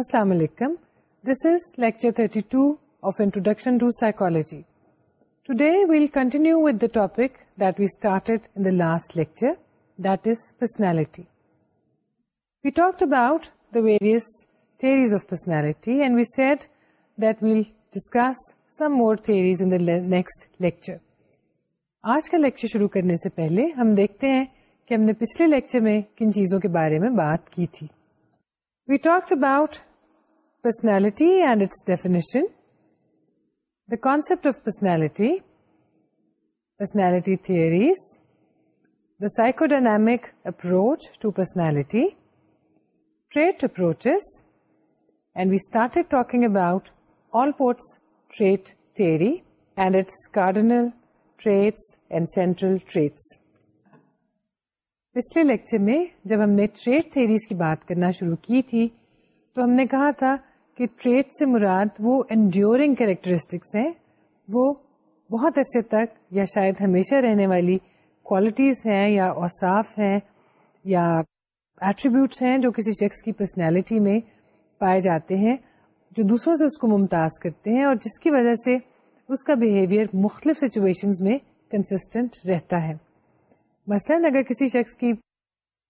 السلام علیکم this is lecture introduction to of lecture آج کا لیکچر شروع کرنے سے پہلے ہم دیکھتے ہیں کہ ہم نے پچھلے لیکچر میں کن چیزوں کے بارے میں بات کی تھی we talk about personality and its definition the concept of personality personality theories, the psycho approach approach to personality approaches, and and we started talking about Allport's and theory and its cardinal central and central پچھلے lecture میں جب ہم نے trait theories کی بات کرنا شروع کی تھی تو ہم نے کہا تھا کہ ٹریٹ سے مراد وہ انڈیورنگ کیریکٹرسٹکس ہیں وہ بہت عرصے تک یا شاید ہمیشہ رہنے والی کوالٹیز ہیں یا اوساف ہیں یا ایٹریبیوٹس ہیں جو کسی شخص کی پرسنالٹی میں پائے جاتے ہیں جو دوسروں سے اس کو ممتاز کرتے ہیں اور جس کی وجہ سے اس کا بیہیویئر مختلف سچویشنز میں کنسسٹینٹ رہتا ہے مثلا اگر کسی شخص کی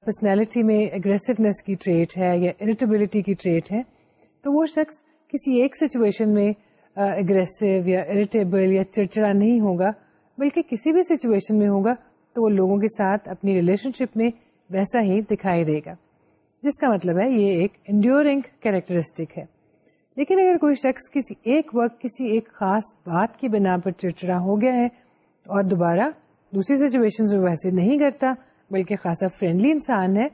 پرسنالٹی میں اگریسونیس کی ٹریٹ ہے یا اریٹیبلٹی کی ٹریٹ ہے تو وہ شخص کسی ایک سچویشن میں اگریسو یا اریٹیبل یا چڑچڑا نہیں ہوگا بلکہ کسی بھی سچویشن میں ہوگا تو وہ لوگوں کے ساتھ اپنی ریلیشن شپ میں ویسا ہی دکھائی دے گا جس کا مطلب ہے یہ ایک انڈیورنگ کیریکٹرسٹک ہے لیکن اگر کوئی شخص کسی ایک وقت کسی ایک خاص بات کی بنا پر چڑچڑا ہو گیا ہے اور دوبارہ دوسری سچویشن میں ویسے نہیں کرتا بلکہ خاصا فرینڈلی انسان ہے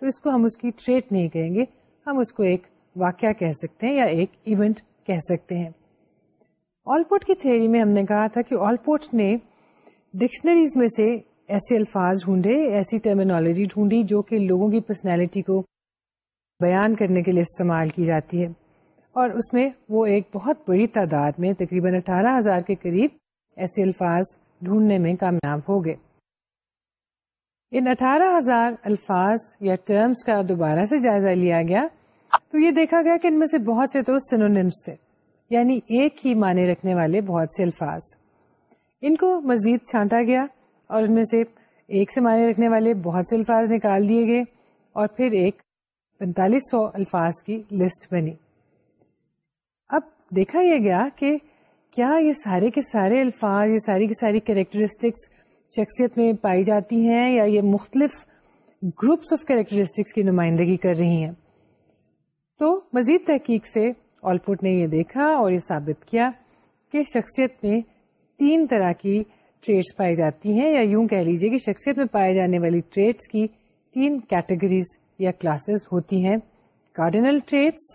تو اس کو ہم اس کی ٹریٹ نہیں کہیں گے ہم اس کو ایک واقعہ کہہ سکتے ہیں یا ایک ایونٹ کہہ سکتے ہیں کی میں ہم نے کہا تھا کہ آلپورٹ نے ڈکشنریز میں سے ایسے الفاظ ڈھونڈے ایسی ٹرمینالوجی ڈھونڈی جو کہ لوگوں کی پرسنالٹی کو بیان کرنے کے لیے استعمال کی جاتی ہے اور اس میں وہ ایک بہت بڑی تعداد میں تقریباً اٹھارہ ہزار کے قریب ایسے الفاظ ڈھونڈنے میں کامیاب ہو گئے ان اٹھارہ ہزار الفاظ یا ٹرمز کا دوبارہ سے جائزہ لیا گیا تو یہ دیکھا گیا کہ ان میں سے بہت سے تو سینونیمس تھے یعنی ایک ہی معنی رکھنے والے بہت سے الفاظ ان کو مزید چھانٹا گیا اور ان میں سے ایک سے معنی رکھنے والے بہت سے الفاظ نکال دیے گئے اور پھر ایک پینتالیس سو الفاظ کی لسٹ بنی اب دیکھا یہ گیا کہ کیا یہ سارے کے سارے الفاظ یہ ساری کی ساری کریکٹرسٹکس شخصیت میں پائی جاتی ہیں یا یہ مختلف گروپس آف کریکٹرسٹکس کی نمائندگی کر رہی ہیں تو مزید تحقیق سے آل پٹ نے یہ دیکھا اور یہ ثابت کیا کہ شخصیت میں تین طرح کی ٹریٹس پائی جاتی ہیں یا یوں کہہ لیجیے کہ شخصیت میں پائے جانے والی ٹریٹس کی تین کیٹیگریز یا کلاسز ہوتی ہیں کارڈینل ٹریٹس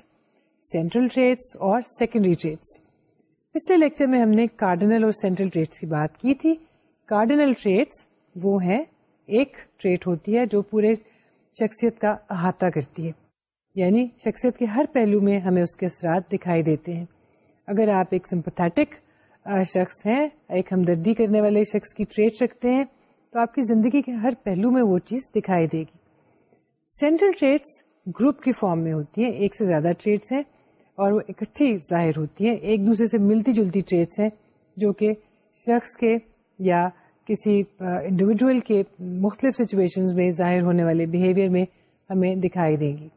سینٹرل ٹریٹس اور سیکنڈری ٹریٹس پچھلے لیکچر میں ہم نے کارڈینل اور سینٹرل ٹریٹس کی بات کی تھی کارڈینل ٹریٹس وہ ہیں ایک ٹریٹ ہوتی ہے جو پورے شخصیت کا احاطہ کرتی ہے یعنی شخصیت کے ہر پہلو میں ہمیں اس کے اثرات دکھائی دیتے ہیں اگر آپ ایک سمپتھیٹک شخص ہیں ایک ہمدردی کرنے والے شخص کی ٹریٹ رکھتے ہیں تو آپ کی زندگی کے ہر پہلو میں وہ چیز دکھائی دے گی سینٹرل ٹریٹس گروپ کی فارم میں ہوتی ہیں ایک سے زیادہ ٹریٹس ہیں اور وہ اکٹھی ظاہر ہوتی ہیں ایک دوسرے سے ملتی جلتی ٹریٹس ہیں جو کہ شخص کے یا کسی انڈیویجول کے مختلف سچویشن میں ظاہر ہونے والے بیہیویئر میں ہمیں دکھائی دیں گی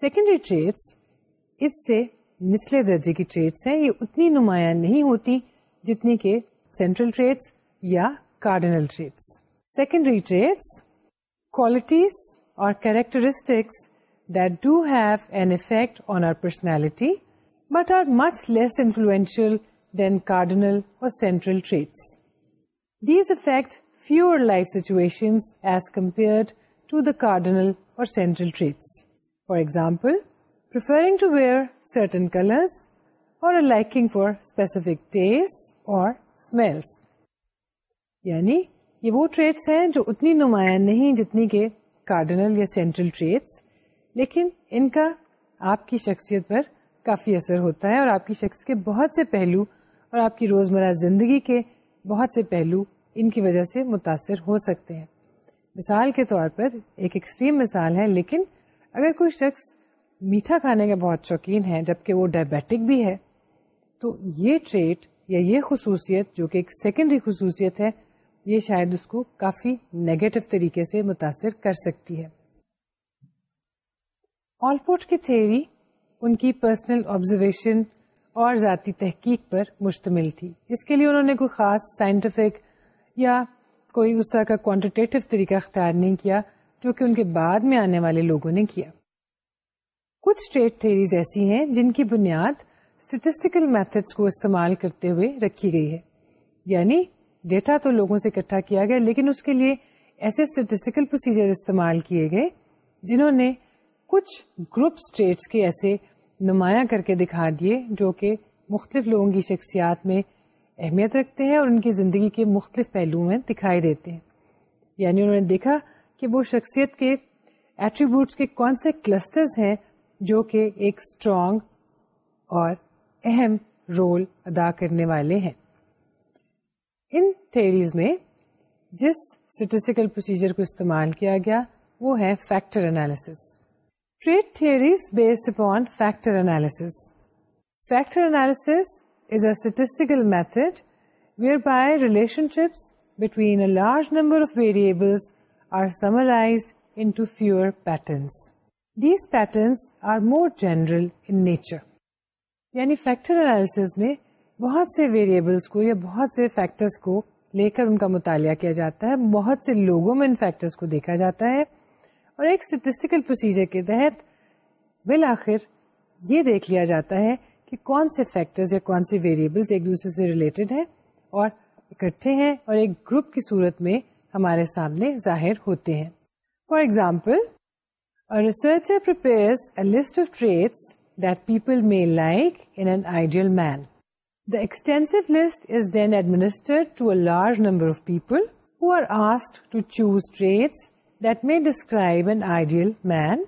سیکنڈری ٹریٹس اس سے نچلے درجے کی ٹریٹس ہیں یہ اتنی نمایاں نہیں ہوتی جتنی کہ سینٹرل ٹریٹس یا cardinal traits secondary traits qualities اور characteristics that do have an effect on our personality but are much less influential than cardinal اور central traits these affect fewer life situation as compare to the اور central traits For example, preferring to wear certain colors or a liking for specific tastes or smells. یعنی یہ وہ traits ہیں جو اتنی نمایاں نہیں جتنی کہ کارڈنل یا سینٹرل ٹریٹس لیکن ان کا آپ کی شخصیت پر کافی اثر ہوتا ہے اور آپ کی شخص کے بہت سے پہلو اور آپ کی روزمرہ زندگی کے بہت سے پہلو ان کی وجہ سے متاثر ہو سکتے ہیں مثال کے طور پر ایک ایکسٹریم مثال ہے لیکن اگر کوئی شخص میٹھا کھانے کا بہت شوقین ہے جبکہ وہ ڈائبیٹک بھی ہے تو یہ ٹریٹ یا یہ خصوصیت جو کہ ایک سیکنڈری خصوصیت ہے یہ شاید اس کو کافی نیگیٹو طریقے سے متاثر کر سکتی ہے کی تھیری ان کی پرسنل آبزرویشن اور ذاتی تحقیق پر مشتمل تھی اس کے لیے انہوں نے کوئی خاص سائنٹیفک یا کوئی اس طرح کا کوانٹیٹیو طریقہ اختیار نہیں کیا جو کہ ان کے بعد میں آنے والے لوگوں نے کیا کچھ اسٹیٹ ایسی ہیں جن کی بنیاد اسٹیٹسٹیکل میتھڈس کو استعمال کرتے ہوئے رکھی گئی ہے یعنی ڈیٹا تو لوگوں سے اکٹھا کیا گیا لیکن اس کے لیے ایسے اسٹیٹسٹیکل پروسیجر استعمال کیے گئے جنہوں نے کچھ گروپ اسٹیٹس کے ایسے نمایاں کر کے دکھا دیے جو کہ مختلف لوگوں کی شخصیات میں اہمیت رکھتے ہیں اور ان کی زندگی کے مختلف پہلو میں دکھائی دیتے ہیں یعنی انہوں نے دیکھا کہ وہ شخصیت کے ایٹریبیوٹس کے کون سے کلسٹرز ہیں جو کہ ایک اسٹرانگ اور اہم رول ادا کرنے والے ہیں ان تھیریز میں جس اسٹیٹسٹیکل پروسیجر کو استعمال کیا گیا وہ ہے factor analysis trait theories based upon factor analysis factor analysis is a statistical method whereby relationships between a large number of variables مطالعہ کیا جاتا ہے بہت سے لوگوں میں دیکھا جاتا ہے اور اسٹیٹسٹیکل پروسیجر کے تحت بالآخر یہ دیکھ لیا جاتا ہے کہ کون سے فیکٹرز یا کون سے ویریبلس ایک دوسرے سے ریلیٹڈ ہیں اور اکٹھے ہیں اور ایک گروپ کی صورت میں ہمارے سامنے ظاہر ہوتے ہیں for example researcher press list of traits that people may like in an ideal man the extensive list is then administered to a large number of people who are asked to choose traits that may describe an ideal man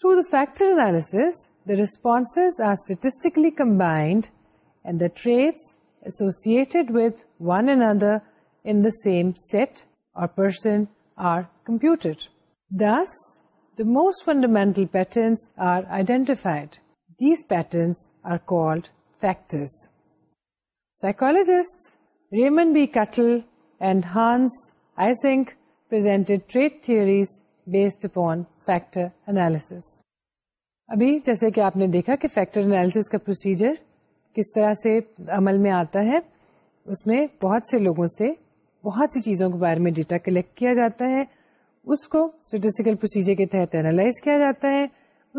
through the factor analysis the responses are statistically combined and the traits associated with one another in the same set person are Raymond patterns are and Hans Raymond B trait and Hans I factor analysis. ابھی جیسے کہ آپ نے دیکھا کہ factor analysis کا procedure کس طرح سے عمل میں آتا ہے اس میں بہت سے لوگوں سے بہت سی چیزوں کے بارے میں ڈیٹا کلیکٹ کیا جاتا ہے اس کو اسٹیٹسٹیکل پروسیجر کے تحت اینالائز کیا جاتا ہے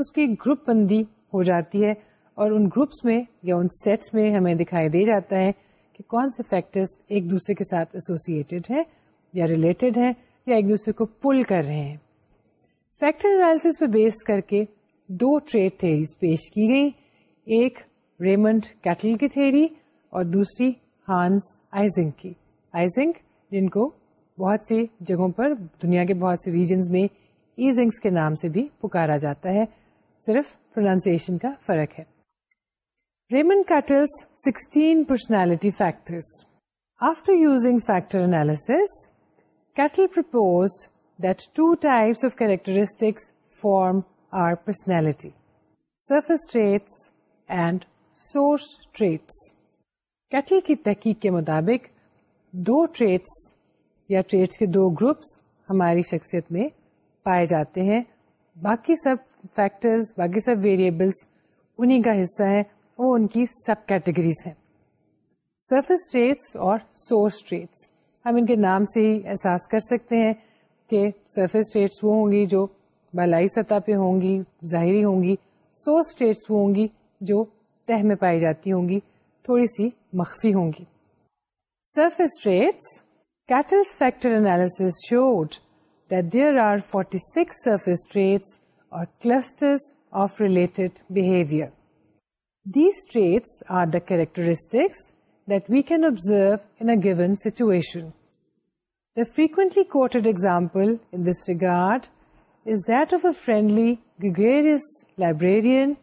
اس کی گروپ بندی ہو جاتی ہے اور ان گروپس میں یا ان سیٹس میں ہمیں دکھائی دے جاتا ہے کہ کون سے فیکٹرس ایک دوسرے کے ساتھ ایسوسیڈ ہے یا ریلیٹڈ ہے یا ایک دوسرے کو پل کر رہے ہیں فیکٹر انالیس پہ بیس کر کے دو ٹریڈ تھیریز پیش کی گئی ایک ریمنڈ کیٹل کی تھیری اور دوسری ہانس آئزنگ کی آئزنگ جن کو بہت سی جگہوں پر دنیا کے بہت سے ریجنز میں ایزنگس کے نام سے بھی پکارا جاتا ہے صرف کا فرق ہے personality after using factor analysis Cattell that two types of characteristics form our personality surface traits and source traits Cattell کی تحقیق کے مطابق دو ٹریٹس یا ٹریٹس کے دو گروپس ہماری شخصیت میں پائے جاتے ہیں باقی سب فیکٹرز باقی سب ویریبلس انہیں کا حصہ ہیں وہ ان کی سب کیٹیگریز ہیں سرفس ٹریٹس اور سورس ٹریٹس ہم ان کے نام سے ہی احساس کر سکتے ہیں کہ سرفس ٹریٹس وہ ہوں گی جو بالائی سطح پہ ہوں گی ظاہری ہوں گی سورس ٹریٹس وہ ہوں گی جو تہ میں پائی جاتی ہوں گی تھوڑی سی مخفی ہوں گی Surface traits. Cattle's factor analysis showed that there are 46 surface traits or clusters of related behavior. These traits are the characteristics that we can observe in a given situation. The frequently quoted example in this regard is that of a friendly, gregarious librarian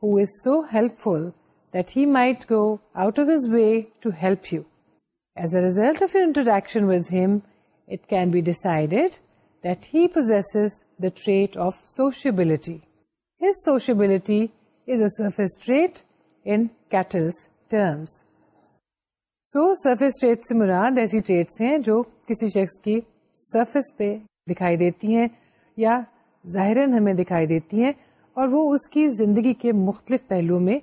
who is so helpful that he might go out of his way to help you. As a of interaction was hit can be decided that he possessory his sociability is a ان کی منعد ایسی traits ہیں جو کسی شخص کی surface پہ دکھائی دیتی ہیں یا ظاہر ہمیں دکھائی دیتی ہیں اور وہ اس کی زندگی کے مختلف پہلو میں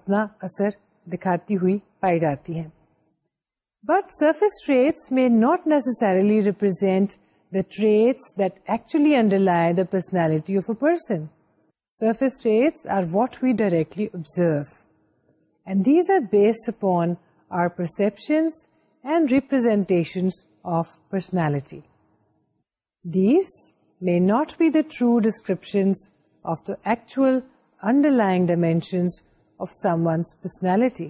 اپنا اثر دکھاتی ہوئی پائی جاتی ہیں But surface traits may not necessarily represent the traits that actually underlie the personality of a person. Surface traits are what we directly observe, and these are based upon our perceptions and representations of personality. These may not be the true descriptions of the actual underlying dimensions of someone's personality.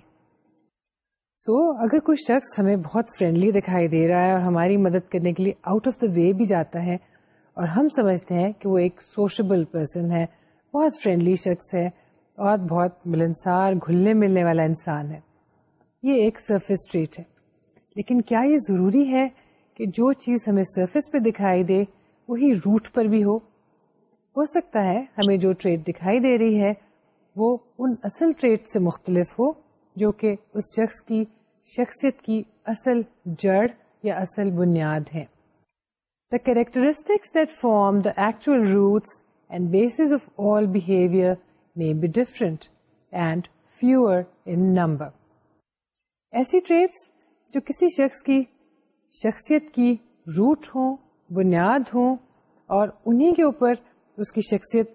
So so, اگر کوئی شخص ہمیں بہت friendly دکھائی دے رہا ہے اور ہماری مدد کرنے کے لیے آؤٹ آف دا وے بھی جاتا ہے اور ہم سمجھتے ہیں کہ وہ ایک سوشبل پرسن ہے بہت فرینڈلی شخص ہے اور بہت ملنسار گھلنے ملنے والا انسان ہے یہ ایک سرفس ٹریٹ ہے لیکن کیا یہ ضروری ہے کہ جو چیز ہمیں سرفس پہ دکھائی دے وہی روٹ پر بھی ہو ہو سکتا ہے ہمیں جو ٹریٹ دکھائی دے رہی ہے وہ ان اصل ٹریٹ سے مختلف ہو جو کہ اس شخص کی شخصیت کی اصل جڑ یا اصل بنیاد ہے the characteristics that form the actual roots and bases of all behaviour میں be different and fewer in number ایسی ٹریٹس جو کسی شخص کی شخصیت کی روٹ ہوں بنیاد ہوں اور انہیں کے اوپر اس کی شخصیت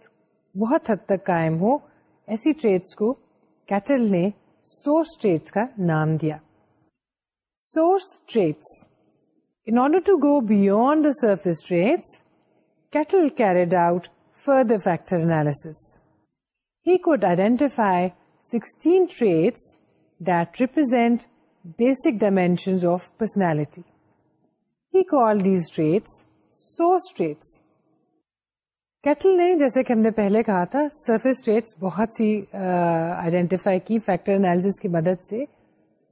بہت حد تک قائم ہو ایسی ٹریٹس کو کیٹل نے سورس ٹریٹس کا نام دیا source traits in order to go beyond the surface traits Cattell carried out further factor analysis he could identify sixteen traits that represent basic dimension of personality he call these traits source traits Cattell نے جیسے کہ ہم نے پہلے کہا تھا surface traits بہت سی آئیڈینٹیفائی کی فیکٹر انالیس کی مدد سے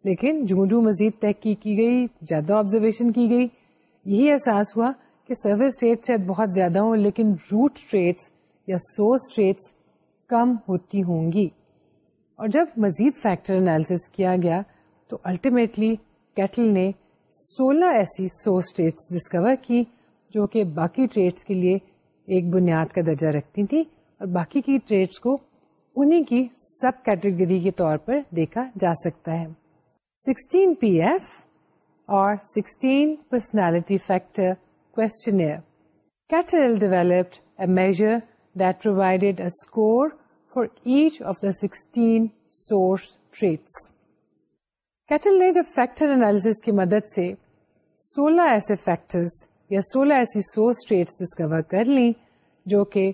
لیکن جوں جوں مزید تحقیق کی گئی زیادہ آبزرویشن کی گئی یہی احساس ہوا کہ سروس ریٹس بہت زیادہ ہوں لیکن روٹ ریٹس یا سورس ریٹس کم ہوتی ہوں گی اور جب مزید فیکٹر انالیس کیا گیا تو الٹیمیٹلی کیٹل نے سولہ ایسی سورس ریٹس ڈسکور کی جو کہ باقی ٹریٹس کے لیے ایک بنیاد کا درجہ رکھتی تھیں اور باقی کی ٹریڈس کو انہیں کی سب کیٹیگری کے طور پر دیکھا جا سکتا ہے 16 پی ایف اور 16 personality factor questionnaire Cattell developed a measure that provided a score for each of the 16 source traits Cattell نے جب فیکٹر انالیس کی مدد سے سولہ ایسے فیکٹرز یا سولہ ایسی سورس ٹریٹس ڈسکور کر لیں جو کہ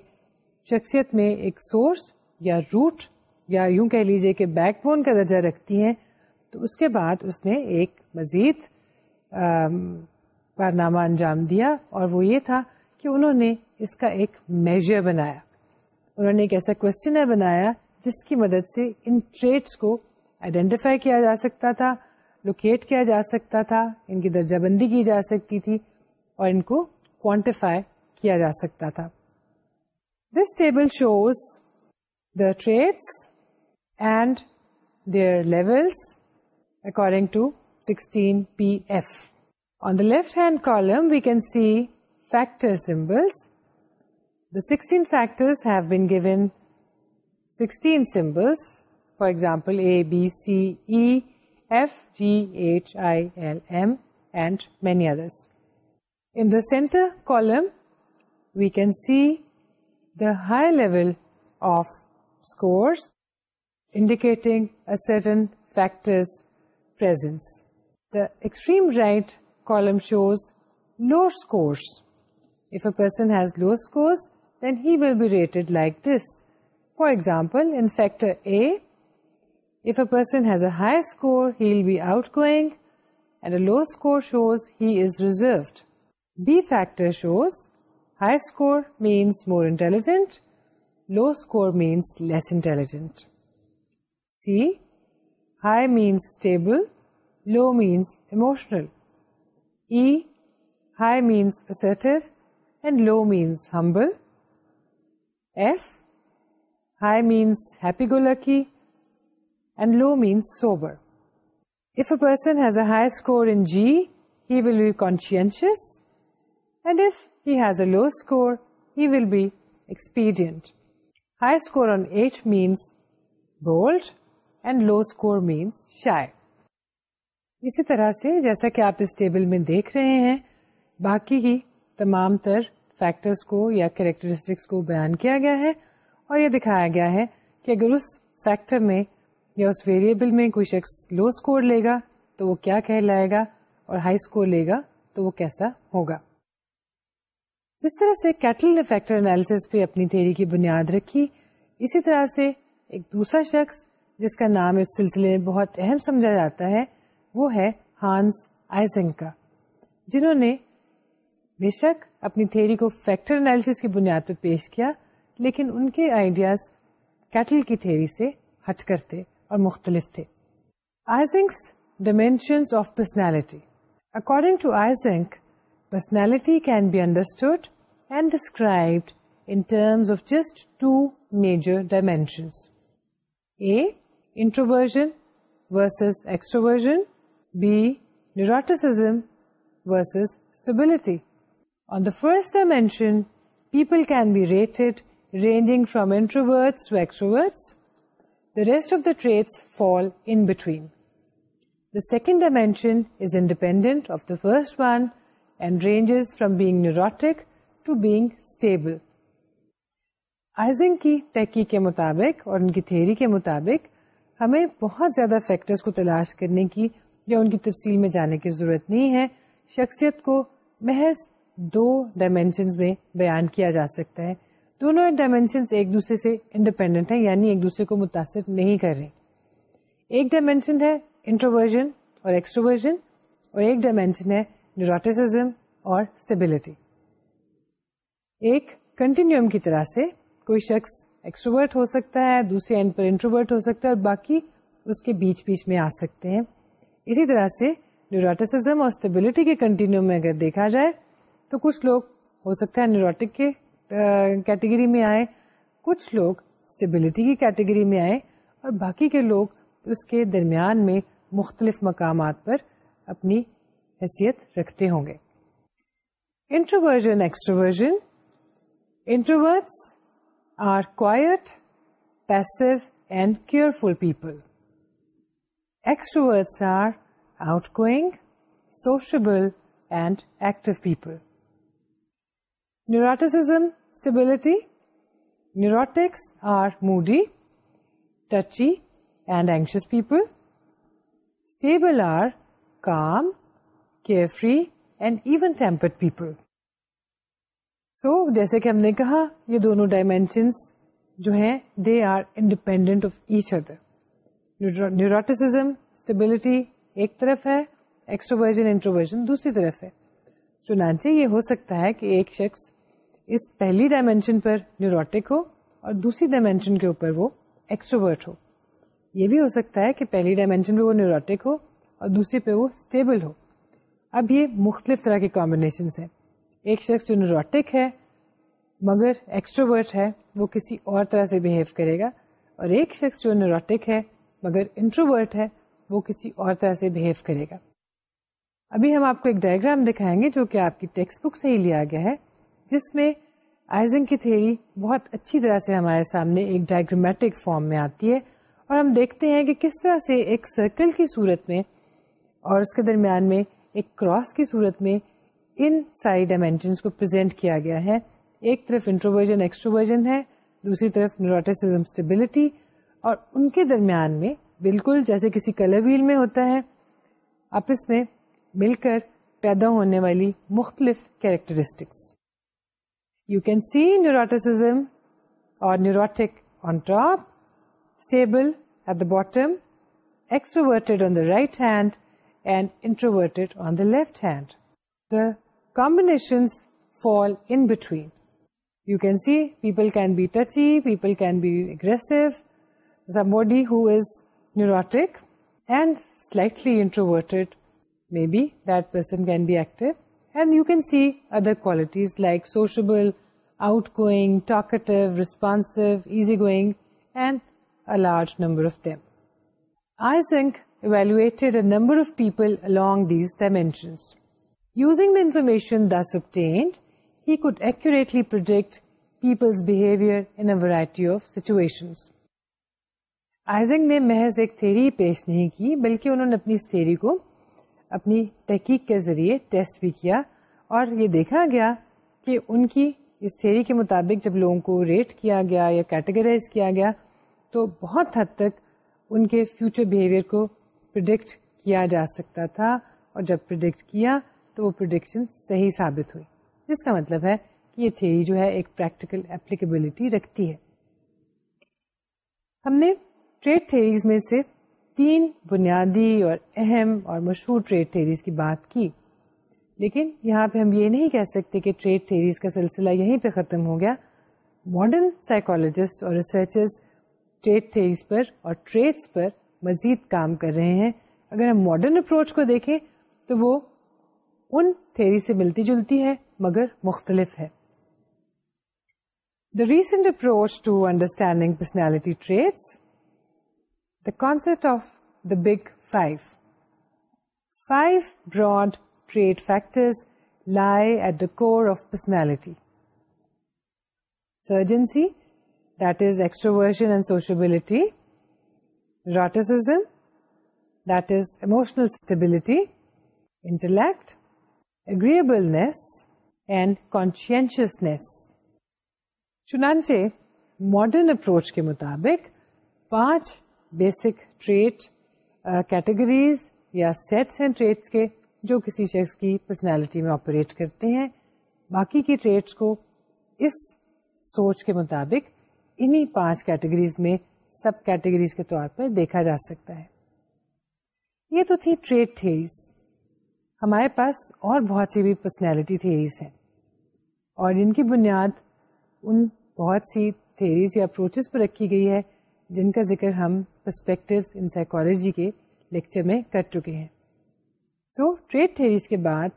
شخصیت میں ایک سورس یا روٹ یا یوں کہہ لیجیے کہ بیک بون کا درجہ رکھتی ہیں تو اس کے بعد اس نے ایک مزید کارنامہ انجام دیا اور وہ یہ تھا کہ انہوں نے اس کا ایک میجر بنایا انہوں نے ایک ایسا کوشچنر بنایا جس کی مدد سے ان ٹریٹس کو آئیڈینٹیفائی کیا جا سکتا تھا لوکیٹ کیا جا سکتا تھا ان کی درجہ بندی کی جا سکتی تھی اور ان کو کوانٹیفائی کیا جا سکتا تھا this table shows the traits and their levels according to sixteen P F on the left hand column we can see factor symbols the sixteen factors have been given sixteen symbols for example A B C F G H I L M and many others In the center column, we can see the high level of scores indicating a certain factor's presence. The extreme right column shows low scores. If a person has low scores, then he will be rated like this. For example, in factor A, if a person has a high score, he will be outgoing, and a low score shows he is reserved. B factor shows high score means more intelligent low score means less intelligent C high means stable low means emotional E high means assertive and low means humble F high means happy go lucky and low means sober if a person has a high score in G he will be conscientious and if has a low score he will be expedient high score on H means bold and low score means شاید اسی طرح سے جیسا کہ آپ اس table میں دیکھ رہے ہیں باقی ہی تمام تر فیکٹرز کو یا کریکٹرسٹکس کو بیان کیا گیا ہے اور یہ دکھایا گیا ہے کہ اگر اس فیکٹر میں یا اس ویریبل میں کوئی شخص لو اسکور لے گا تو وہ کیا کہلائے گا اور ہائی اسکور لے گا تو وہ کیسا ہوگا جس طرح سے کیٹل نے فیکٹر انالیس پہ اپنی تھیری کی بنیاد رکھی اسی طرح سے ایک دوسرا شخص جس کا نام اس سلسلے میں بہت اہم سمجھا جاتا ہے وہ ہے ہانس آئزنگ کا جنہوں نے بے شک اپنی تھیری کو فیکٹر انالیس کی بنیاد پہ پیش کیا لیکن ان کے آئیڈیاز کیٹل کی تھیری سے ہٹ کرتے اور مختلف تھے dimension of personality according to Eysenck personality can be understood and describe of just dimensions بیزم stability dimension people can be rate ranging from of the traits fall in between the second dimension is independent of the first one from being neurotic to being stable کی تحقیق کے مطابق اور ان کی theory کے مطابق ہمیں بہت زیادہ فیکٹرز کو تلاش کرنے کی یا ان کی تفصیل میں جانے کی ضرورت نہیں ہے شخصیت کو محض دو ڈائمینشنز میں بیان کیا جا سکتا ہے دونوں ڈائمینشنز ایک دوسرے سے انڈیپینڈنٹ ہیں یعنی ایک دوسرے کو متاثر نہیں کر رہے ایک ڈائمینشن ہے انٹروورژن اور ایکسٹروورژن اور ایک ڈائمینشن ہے نیوراٹیسم اور اسٹیبلٹی ایک کنٹینیوم کی طرح سے کوئی شخص ہو ہو سکتا ہے دوسرے اینڈ پر سکتا ہے اور باقی اس کے بیچ بیچ میں آ سکتے ہیں اسی طرح سے نیوراٹیسم اور اسٹیبلٹی کے کنٹینیوم میں اگر دیکھا جائے تو کچھ لوگ ہو سکتا ہے نیوروٹک کے کیٹیگری میں آئے کچھ لوگ اسٹیبلٹی کی کیٹیگری میں آئے اور باقی کے لوگ اس کے درمیان میں مختلف مقامات پر اپنی حیثیت رکھتے ہوں گے introversion extroversion introverts are quiet passive and people extroverts are outgoing sociable and active people neuroticism stability neurotics are moody touchy and anxious people stable are calm carefree and even tempered people so جیسے کہ ہم نے کہا یہ دونوں dimensions جو ہیں they are independent of each other neuro stability ایک طرف ہے ایکسٹروورژن انٹروورژن دوسری طرف ہے چنانچہ یہ ہو سکتا ہے کہ ایک شخص اس پہلی ڈائمینشن پر نیوروٹک ہو اور دوسری ڈائمینشن کے اوپر وہ ایکسٹروورٹ ہو یہ بھی ہو سکتا ہے کہ پہلی ڈائمینشن پہ وہ نیوروٹک ہو اور دوسری پہ وہ اسٹیبل ہو اب یہ مختلف طرح کے کمبنیشن ہیں ایک شخص جو نیورٹک ہے مگر ایکسٹروورٹ ہے وہ کسی اور طرح سے بہیو کرے گا اور ایک شخص جو نیورٹک ہے مگر انٹروورٹ ہے وہ کسی اور طرح سے بہیو کرے گا ابھی ہم آپ کو ایک ڈائگرام دکھائیں گے جو کہ آپ کی ٹیکسٹ بک سے ہی لیا گیا ہے جس میں آئزنگ کی تھیری بہت اچھی طرح سے ہمارے سامنے ایک ڈائگرامیٹک فارم میں آتی ہے اور ہم دیکھتے ہیں کہ کس طرح سے ایک سرکل کی صورت میں اور اس کے درمیان میں ایک کراس کی صورت میں ان ساری ڈائمینشنس کو پرزینٹ کیا گیا ہے ایک طرف انٹروورژن ایکسٹروورژن ہے دوسری طرف نیوروٹیسم اسٹیبلٹی اور ان کے درمیان میں بالکل جیسے کسی کلر ویل میں ہوتا ہے میں مل کر پیدا ہونے والی مختلف characteristics you can see neuroticism اور neurotic on top stable at the bottom extroverted on the right hand and introverted on the left hand. The combinations fall in between. You can see people can be touchy, people can be aggressive, somebody who is neurotic and slightly introverted, maybe that person can be active. And you can see other qualities like sociable, outgoing, talkative, responsive, easygoing, and a large number of them. I think evaluated a number of people along these dimensions. Using the information thus obtained, he could accurately predict people's behavior in a variety of situations. Eysenck نے محض ایک theory پیش نہیں کی بلکہ انہوں نے اپنی اس تھیری کو اپنی تحقیق کے ذریعے ٹیسٹ بھی کیا اور یہ دیکھا گیا کہ ان کی اس تھیری کے مطابق جب لوگوں کو ریٹ کیا گیا یا کیٹیگرائز کیا گیا تو بہت حد تک ان کے فیوچر بیہیویئر کو پرڈکٹ کیا جا سکتا تھا اور جب پرڈکٹ کیا تو وہ پرڈکشن صحیح ثابت ہوئی جس کا مطلب ہے کہ یہ تھیری جو ہے ایک پریکٹیکل اپلیکیبلٹی رکھتی ہے ہم نے ٹریڈ تھیریز میں سے تین بنیادی اور اہم اور مشہور ٹریڈ تھیریز کی بات کی لیکن یہاں پہ ہم یہ نہیں کہہ سکتے کہ ٹریڈ تھیریز کا سلسلہ یہیں پہ ختم ہو گیا ماڈرن سائیکولوجسٹ اور ریسرچرز ٹریڈ تھیریز پر اور ٹریڈس پر مزید کام کر رہے ہیں اگر ہم ماڈرن اپروچ کو دیکھیں تو وہ ان تھیری سے ملتی جلتی ہے مگر مختلف ہے the recent approach to understanding personality traits the concept of the big five five broad trait of personality surgency that is extroversion and sociability neuroticism that is emotional stability intellect agreeableness and conscientiousness چنانچہ modern approach کے مطابق پانچ basic trait uh, categories یا sets and traits کے جو کسی شخص کی پرسنالٹی میں آپریٹ کرتے ہیں باقی کی ٹریٹس کو اس سوچ کے مطابق انہی پانچ کیٹیگریز میں سب کیٹیگریز کے طور پر دیکھا جا سکتا ہے یہ تو تھی ٹریڈ تھیریز ہمارے پاس اور بہت سی بھی پرسنالٹی تھیریز ہیں اور جن کی بنیاد ان بہت سی تھیریز یا اپروچز پر رکھی گئی ہے جن کا ذکر ہم پرسپیکٹو ان سائیکولوجی کے لیکچر میں کر چکے ہیں سو ٹریڈ تھیریز کے بعد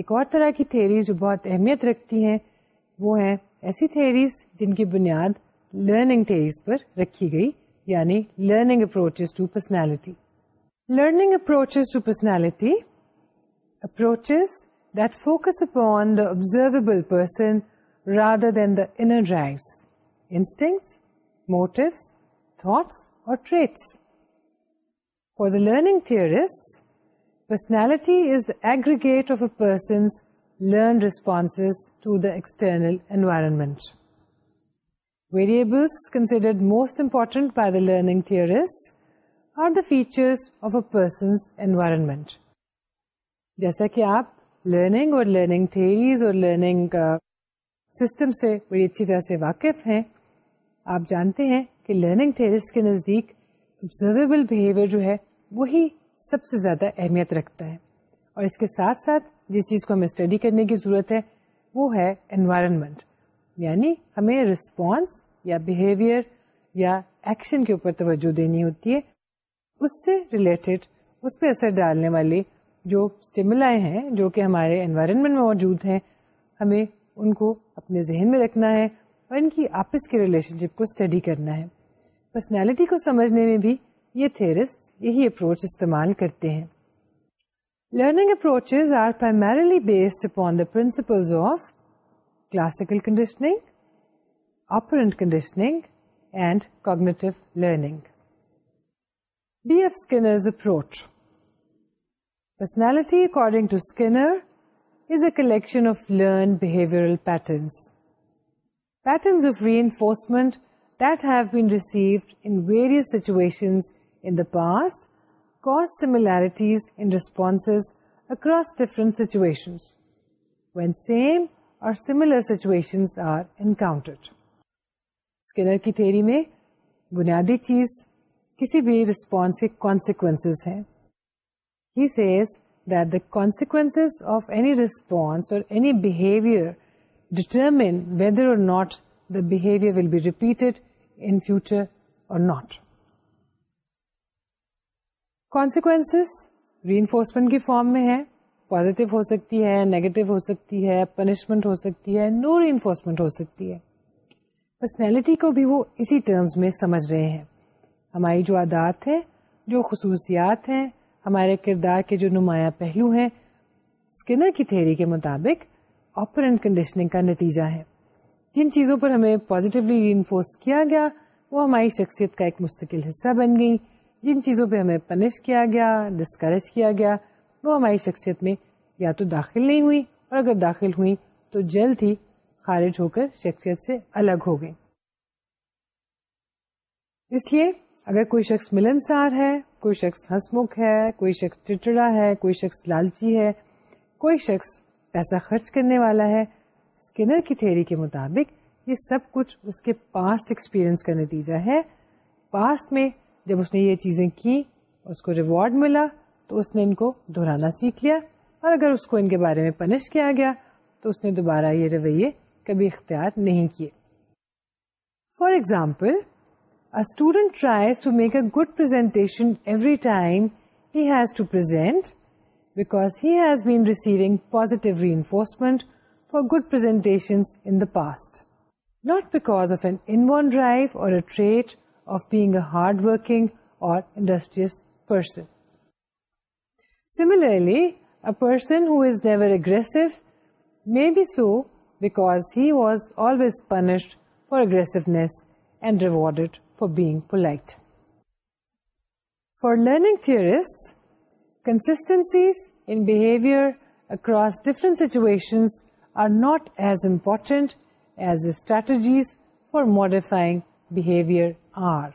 ایک اور طرح کی تھیریز جو بہت اہمیت رکھتی ہیں وہ ہیں ایسی تھیریز جن کی بنیاد لرننگ تھیریز پر رکھی گئی یعنی learning approaches to personality learning approaches to personality approach that focus upon the observable person rather than the inner instinct motives thoughts اور traits for the learning theorists personality is the aggregate of a person's learn response to external environment variables most important by the learning اور the فیچرمینٹ جیسا کہ آپ learning اور learning اور learning uh, سے بڑی اچھی طرح سے واقف ہیں آپ جانتے ہیں کہ لرننگ تھی کے نزدیک آبزرویبل بہیویئر جو ہے وہی سب سے زیادہ اہمیت رکھتا ہے اور اس کے ساتھ ساتھ جس چیز کو ہمیں اسٹڈی کرنے کی ضرورت ہے وہ ہے انوائرمنٹ یعنی ہمیں رسپانس یا بہیویئر یا ایکشن کے اوپر توجہ دینی ہوتی ہے اس سے ریلیٹڈ اس پہ اثر ڈالنے والے جو اسٹیملائے ہیں جو کہ ہمارے انوائرمنٹ میں موجود ہیں ہمیں ان کو اپنے ذہن میں رکھنا ہے اور ان کی آپس کے ریلیشن شپ کو اسٹڈی کرنا ہے پرسنالٹی کو سمجھنے میں بھی یہ تھیرسٹ یہی اپروچ استعمال کرتے ہیں learning approaches are primarily based upon the principles of شن of learn patterns patterns of reinforcement Dev بیوڈ in various سیچویشنٹیز and response across different situation when same or similar situation are encountered Skinner کی theory میں بنیادی چیز کسی بھی response consequence ہیں he says that the consequence of any response or any behaviour determine whether or not the behaviour will be repeated in future or not consequence reinforcement کی form میں ہے پازیٹو ہو سکتی ہے نیگیٹو ہو سکتی ہے punishment ہو سکتی ہے نو ری انفورسمنٹ ہو سکتی ہے پرسنالٹی کو بھی وہ اسی ٹرمز میں سمجھ رہے ہیں ہماری جو عادات ہے جو خصوصیات ہیں ہمارے کردار کے جو نمایاں پہلو ہیں اسکنر کی تھیری کے مطابق آپرنٹ کنڈیشننگ کا نتیجہ ہے جن چیزوں پر ہمیں پازیٹیولی ری انفورس کیا گیا وہ ہماری شخصیت کا ایک مستقل حصہ بن گئی جن چیزوں پہ ہمیں پنش کیا گیا ڈسکریج کیا گیا وہ ہماری شخصیت میں یا تو داخل نہیں ہوئی اور اگر داخل ہوئی تو جلد ہی خارج ہو کر شخصیت سے الگ ہو گئی اس لیے اگر کوئی شخص ملنسار ہے کوئی شخص ہسمکھ ہے کوئی شخص چٹڑا ہے کوئی شخص لالچی ہے کوئی شخص پیسہ خرچ کرنے والا ہے اسکنر کی تھیری کے مطابق یہ سب کچھ اس کے پاسٹ ایکسپیرئنس کا نتیجہ ہے پاسٹ میں جب اس نے یہ چیزیں کی اس کو ریوارڈ ملا تو اس نے ان کو دہرانا سیکھ لیا اور اگر اس کو ان کے بارے میں پنش کیا گیا تو اس نے دوبارہ یہ رویے کبھی اختیار نہیں کیے for example student tries to make a good presentation every time he has to present because he has been receiving positive reinforcement for good presentation in the past not because of an inner drive or a trait of being a hard working or industrious person Similarly, a person who is never aggressive may be so because he was always punished for aggressiveness and rewarded for being polite. For learning theorists, consistencies in behavior across different situations are not as important as the strategies for modifying behavior are.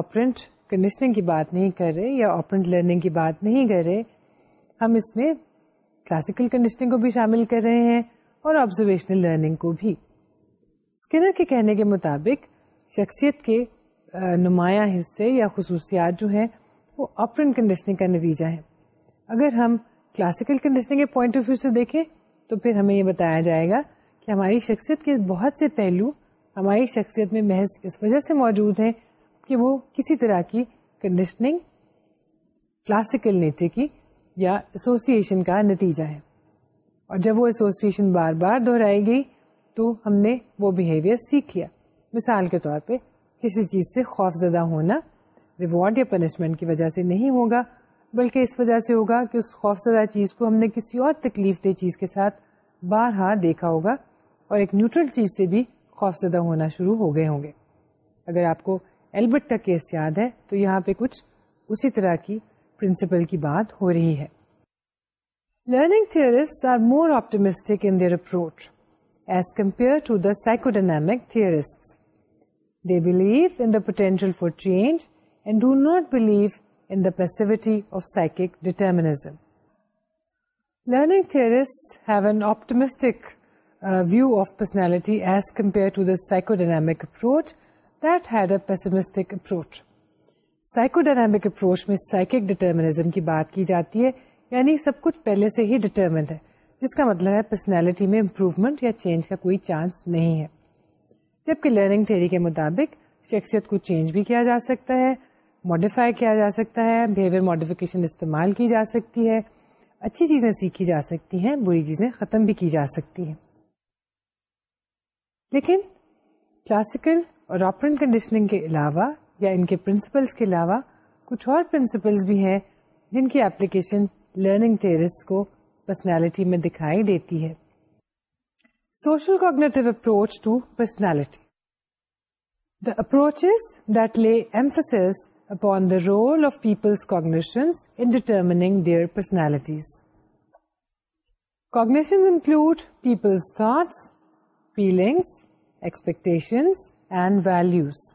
operant conditioning کی بات نہیں کر رہے یا operant learning کی بات نہیں کر رہے ہم اس میں کلاسیکل کنڈیشننگ کو بھی شامل کر رہے ہیں اور آبزرویشنل لرننگ کو بھی اسکنر کے کہنے کے مطابق شخصیت کے نمایاں حصے یا خصوصیات جو ہیں وہ آپرن کنڈیشننگ کا نتیجہ ہے اگر ہم کلاسیکل کنڈیشننگ کے پوائنٹ آف ویو سے دیکھیں تو پھر ہمیں یہ بتایا جائے گا کہ ہماری شخصیت کے بہت سے پہلو ہماری شخصیت میں محض اس وجہ سے موجود ہیں کہ وہ کسی طرح کی کنڈیشننگ کلاسیکل نیچر کی یا ایسوسیشن کا نتیجہ ہے اور جب وہ ایسوسیشن بار بار دہرائی گئی تو ہم نے وہ بیہیویئر سیکھ لیا مثال کے طور پہ کسی چیز سے خوف زدہ ہونا ریوارڈ یا پنشمنٹ کی وجہ سے نہیں ہوگا بلکہ اس وجہ سے ہوگا کہ اس خوف زدہ چیز کو ہم نے کسی اور تکلیف دہ چیز کے ساتھ بار ہاں دیکھا ہوگا اور ایک نیوٹرل چیز سے بھی خوف زدہ ہونا شروع ہو گئے ہوں گے اگر آپ کو ایلبرٹ کا کیس یاد ہے تو یہاں پہ کچھ اسی طرح کی پرنسپل کی بات ہو رہی ہے learning theorists are more optimistic in their approach as compare to the psychodynamic theorists they believe in the potential for change and do not believe in the passivity of psychic determinism learning have an optimistic view of personality as compare to the psychodynamic approach that had a pessimistic approach. Psychodynamic approach میں psychic determinism کی بات کی جاتی ہے یعنی سب کچھ پہلے سے ہی determined ہے جس کا مطلب ہے پرسنالٹی میں امپروومنٹ یا چینج کا کوئی چانس نہیں ہے جبکہ لرننگ تھیری کے مطابق شخصیت کو چینج بھی کیا جا سکتا ہے ماڈیفائی کیا جا سکتا ہے بہیویئر ماڈیفکیشن استعمال کی جا سکتی ہے اچھی چیزیں سیکھی جا سکتی ہیں بری چیزیں ختم بھی کی جا سکتی ہیں لیکن کلاسیکل اور آپرنٹ کنڈیشننگ کے علاوہ یا ان کے پرنسپلس کے علاوہ کچھ اور پرنسپلس بھی ہیں جن کی اپلیکیشن لرننگ ٹیرس کو پرسنالٹی میں دکھائی دیتی ہے social cognitive approach to personality the approach that lay emphasis upon the role of people's cognition in determining their personalities cognition include people's thoughts feelings expectations, جہاں پہ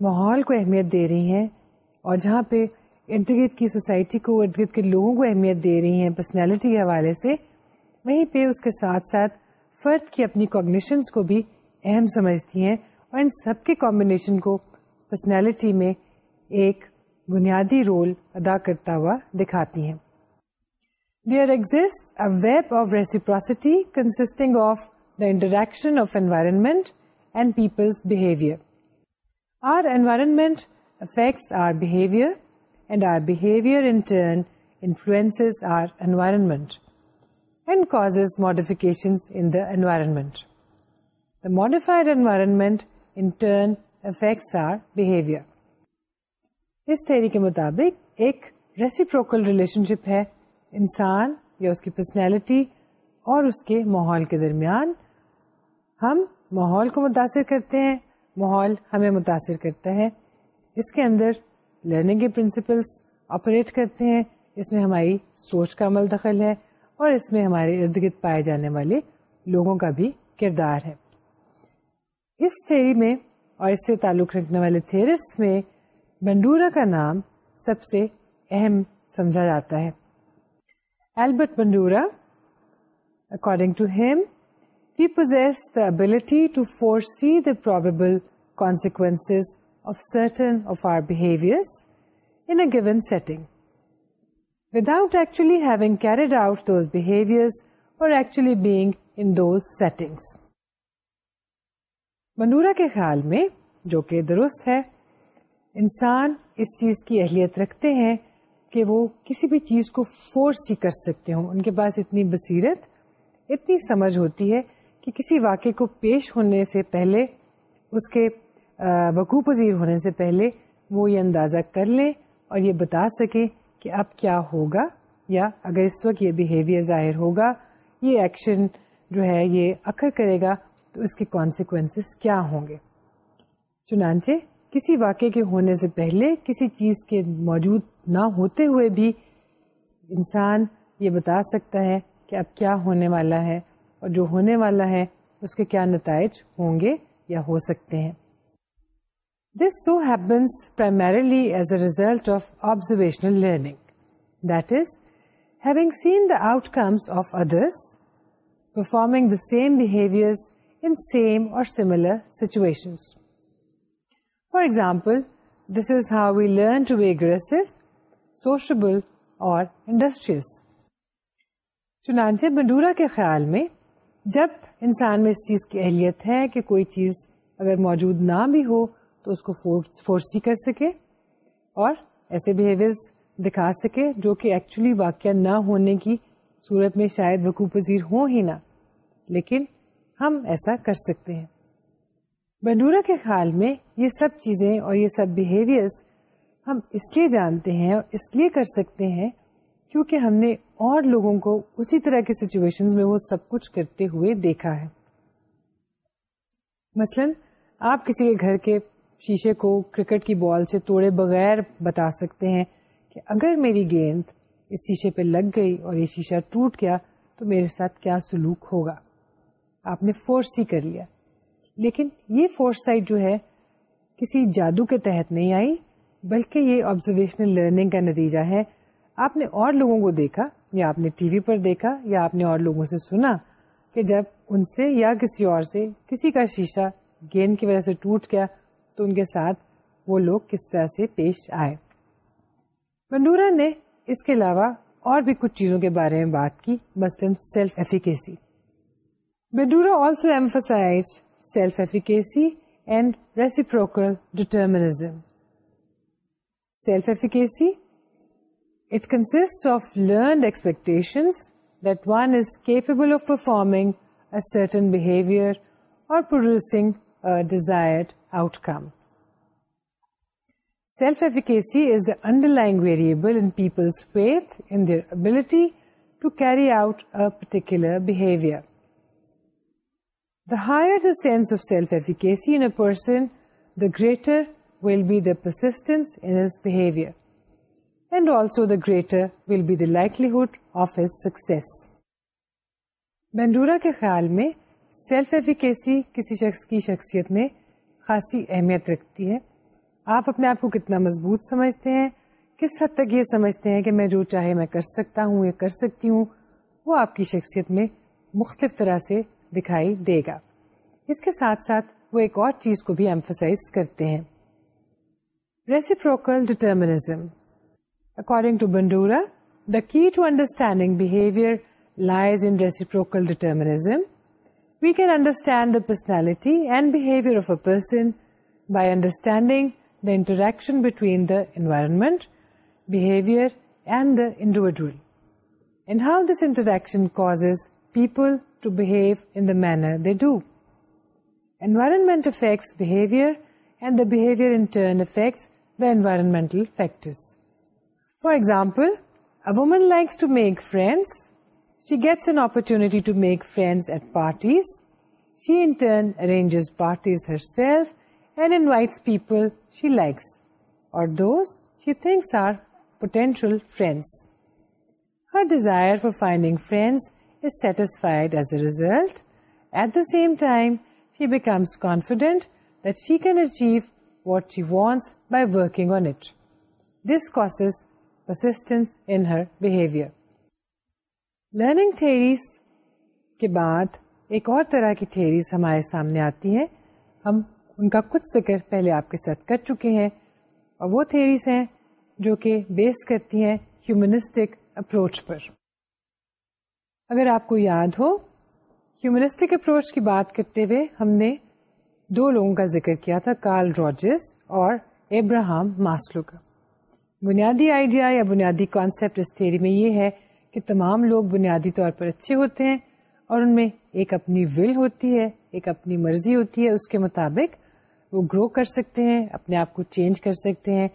ماحول کو اہمیت دے رہی ہے اور جہاں پہ ارد گرد کی سوسائٹی کو ارد گرد کے لوگوں کو اہمیت دے رہی ہے پرسنالٹی کے حوالے سے وہیں پہ اس کے ساتھ ساتھ فرد کی اپنی کوگنیشنس کو بھی اہم سمجھتی ہیں اور ان سب کے کمبینیشن کو پرسنالٹی میں ایک بنیادی رول ادا کرتا ہوا دکھاتی ہیں there web of reciprocity consisting of the interaction of environment and people's behaviour our environment affects our behaviour and our behaviour in turn influence our environment and cause modifications modified environment affects آرویئر اس theory کے مطابق ایک reciprocal relation شپ ہے انسان یا اس کی personality اور اس کے ماحول کے درمیان ہم ماحول کو متاثر کرتے ہیں ماحول ہمیں متاثر کرتا ہے اس کے اندر لرننگ کے پرنسپلس آپریٹ کرتے ہیں اس میں ہماری سوچ کا عمل دخل ہے اور اس میں ہمارے ارد گرد پائے جانے والے لوگوں کا بھی کردار ہے اس تھیری میں اور اس سے تعلق رکھنے والے تھیرسٹ میں بنڈورا کا نام سب سے اہم سمجھا جاتا ہے Albert according to him he possesses the ability to foresee the consequence of of certain our behaviour in a given setting without actually being in those setting Bandura کے خیال میں جو کہ درست ہے انسان اس چیز کی اہلیت رکھتے ہیں کہ وہ کسی بھی چیز کو فورس ہی کر سکتے ہوں ان کے پاس اتنی بصیرت اتنی سمجھ ہوتی ہے کہ کسی واقعے کو پیش ہونے سے پہلے اس کے وقوع پذیر ہونے سے پہلے وہ یہ اندازہ کر لیں اور یہ بتا سکیں کہ اب کیا ہوگا یا اگر اس وقت یہ بیہیویئر ظاہر ہوگا یہ ایکشن جو ہے یہ اکر کرے گا تو اس کے کانسیکوینس کیا ہوں گے چنانچہ کسی واقعے کے ہونے سے پہلے کسی چیز کے موجود نہ ہوتے ہوئے بھی انسان یہ بتا سکتا ہے کہ اب کیا ہونے والا ہے اور جو ہونے والا ہے اس کے کیا نتائج ہوں گے یا ہو سکتے ہیں this so happens behaviors as a result of observational For others this is how we learn to be aggressive, sociable or industrious. چنانچہ بنڈورا کے خیال میں جب انسان میں اس چیز کی اہلیت ہے کہ کوئی چیز اگر موجود نہ بھی ہو تو اس کو فورس کر سکے اور ایسے دکھا سکے جو کہ ایکچولی واقعہ نہ ہونے کی صورت میں شاید وقوع پذیر ہوں ہی نہ لیکن ہم ایسا کر سکتے ہیں بنڈورا کے خیال میں یہ سب چیزیں اور یہ سب بہیویئر ہم اس لیے جانتے ہیں اور اس لیے کر سکتے ہیں کیونکہ ہم نے اور لوگوں کو اسی طرح کے سچویشن میں وہ سب کچھ کرتے ہوئے دیکھا ہے مثلاً آپ کسی کے گھر کے شیشے کو کرکٹ کی بال سے توڑے بغیر بتا سکتے ہیں کہ اگر میری گیند اس شیشے پہ لگ گئی اور یہ شیشہ ٹوٹ گیا تو میرے ساتھ کیا سلوک ہوگا آپ نے فورس ہی کر لیا لیکن یہ فورس سائٹ جو ہے کسی جادو کے تحت نہیں آئی بلکہ یہ آبزرویشنل لرننگ کا نتیجہ ہے آپ نے اور لوگوں کو دیکھا یا آپ نے ٹی وی پر دیکھا یا آپ نے اور لوگوں سے سنا کہ جب ان سے یا کسی اور سے کسی کا شیشہ گیند کی وجہ سے ٹوٹ گیا تو ان کے ساتھ وہ لوگ کس طرح سے پیش آئے منڈورا نے اس کے علاوہ اور بھی کچھ چیزوں کے بارے میں بات کی مثلاً Bandura also emphasize self efficacy and reciprocal determinism self efficacy it consist of learned expectation of one is capable of performing or producing desire outcome self efficacy ability particular the higher the greater will be per greater will be likelihood success Bandura کے خیال میں self efficacy کسی شخص کی شخصیت میں خاصی اہمیت رکھتی ہے آپ اپنے آپ کو کتنا مضبوط سمجھتے ہیں کس حد تک یہ سمجھتے ہیں کہ میں جو چاہے میں کر سکتا ہوں یا کر سکتی ہوں وہ آپ کی شخصیت میں مختلف طرح سے دکھائی دے گا اس کے ساتھ ساتھ وہ ایک اور چیز کو بھی ایمفسائز کرتے ہیں reciprocal determinism according to Bandura the key to understanding behaviour lies in reciprocal We can understand the personality and behavior of a person by understanding the interaction between the environment, behavior, and the individual, and how this interaction causes people to behave in the manner they do. Environment affects behavior, and the behavior in turn affects the environmental factors. For example, a woman likes to make friends she gets an opportunity to make friends at parties. She in turn arranges parties herself and invites people she likes or those she thinks are potential friends. Her desire for finding friends is satisfied as a result. At the same time, she becomes confident that she can achieve what she wants by working on it. This causes persistence in her behavior. Learning theories کے بعد ایک اور طرح کی theories ہمارے سامنے آتی ہیں ہم ان کا کچھ ذکر پہلے آپ کے ساتھ کر چکے ہیں اور وہ تھیریز ہیں جو کہ بیس کرتی ہیں ہیومنسٹک اپروچ پر اگر آپ کو یاد ہو ہیومنسٹک اپروچ کی بات کرتے ہوئے ہم نے دو لوگوں کا ذکر کیا تھا کارل راجز اور ابراہم ماسلو کا بنیادی آئیڈیا یا بنیادی کانسیپٹ اس تھیری میں یہ ہے کہ تمام لوگ بنیادی طور پر اچھے ہوتے ہیں اور ان میں ایک اپنی ول ہوتی ہے ایک اپنی مرضی ہوتی ہے اس کے مطابق وہ گرو کر سکتے ہیں اپنے آپ کو چینج کر سکتے ہیں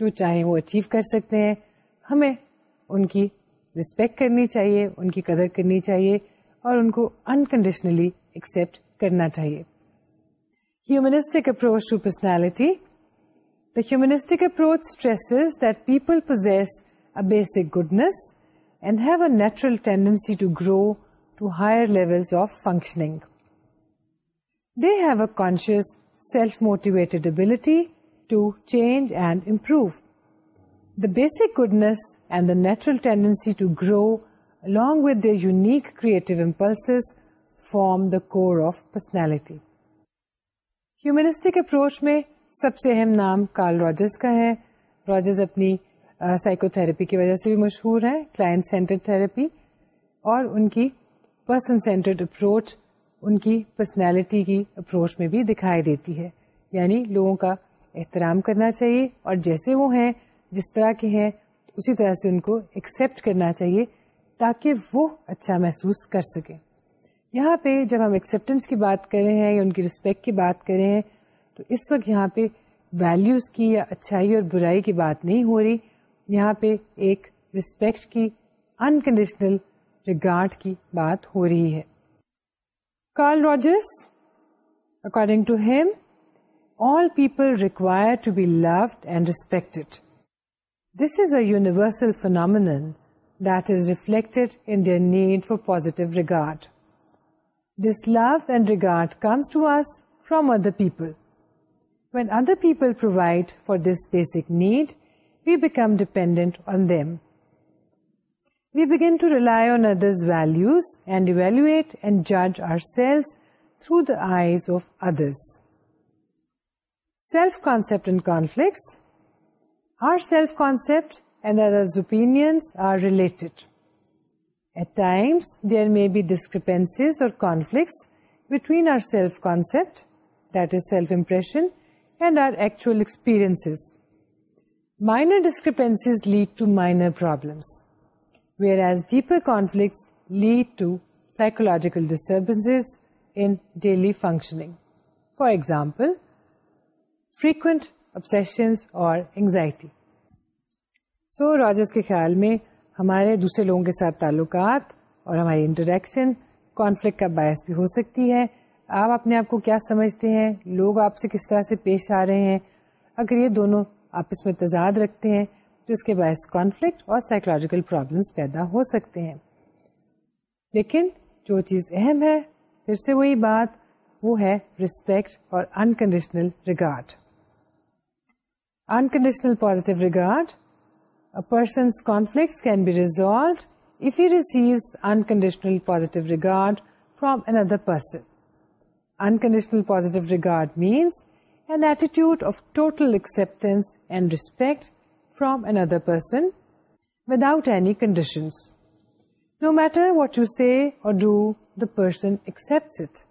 جو چاہے وہ اچیو کر سکتے ہیں ہمیں ان کی رسپیکٹ کرنی چاہیے ان کی قدر کرنی چاہیے اور ان کو انکنڈیشنلی ایکسپٹ کرنا چاہیے humanistic approach to personality the humanistic approach stress that people possess a basic goodness and have a natural to grow to higher level of functioning they've a conscious self motivate ability to change and improve the basic goodness and the natural tendency to grow along with the unique creative impulse form the core of personality humanistic approach میں سب سے اہم نام Carl Rogers کا ہے Rogers اپنی psycho therapy کی وجہ سے بھی مشہور ہے کلائنٹ سینٹرڈ تھراپی اور ان کی پرسن سینٹرڈ اپروچ ان کی پرسنالٹی کی اپروچ میں بھی دکھائی دیتی ہے یعنی لوگوں کا احترام کرنا چاہیے اور جیسے وہ ہیں جس طرح کے ہیں اسی طرح سے ان کو ایکسیپٹ کرنا چاہیے تاکہ وہ اچھا محسوس کر سکیں یہاں پہ جب ہم ایکسپٹینس کی بات کر رہے ہیں یا ان کی رسپیکٹ کی بات کر رہے ہیں تو اس وقت یہاں پہ ویلیوز کی یا اچھائی اور برائی کی بات نہیں ہو رہی یہاں پہ ایک ریسپٹ کی انکنڈیشنل ریگارڈ کی بات ہو رہی ہے Carl Rogers according to him all people require to be loved and respect this is a universal phenomenon that is reflected in their need for positive regard this love and regard comes to us from other people when other people provide for this basic need we become dependent on them. We begin to rely on others' values and evaluate and judge ourselves through the eyes of others. Self-concept and conflicts. Our self-concept and others' opinions are related. At times, there may be discrepancies or conflicts between our self-concept, that is self-impression, and our actual experiences, minor discrepancies lead to minor problems whereas deeper conflicts lead to psychological disturbances in daily functioning for example frequent obsessions or anxiety so rogers ke khayal mein hamare dusre logon ke sath talukat aur hamari interaction conflict ka bias bhi ho sakti hai آپ اپنے آپ کو کیا سمجھتے ہیں لوگ آپ سے کس طرح سے پیش آ رہے ہیں اگر یہ دونوں میں تضاد رکھتے ہیں تو اس کے باعث کانفلکٹ اور سائیکولوجیکل پرابلمس پیدا ہو سکتے ہیں لیکن جو چیز اہم ہے پھر سے وہی بات وہ ہے ریسپیکٹ اور unconditional regard unconditional positive person's conflict can be resolved if you receive unconditional positive regard from another person unconditional positive regard means an attitude of total acceptance and respect from another person without any conditions. No matter what you say or do, the person accepts it.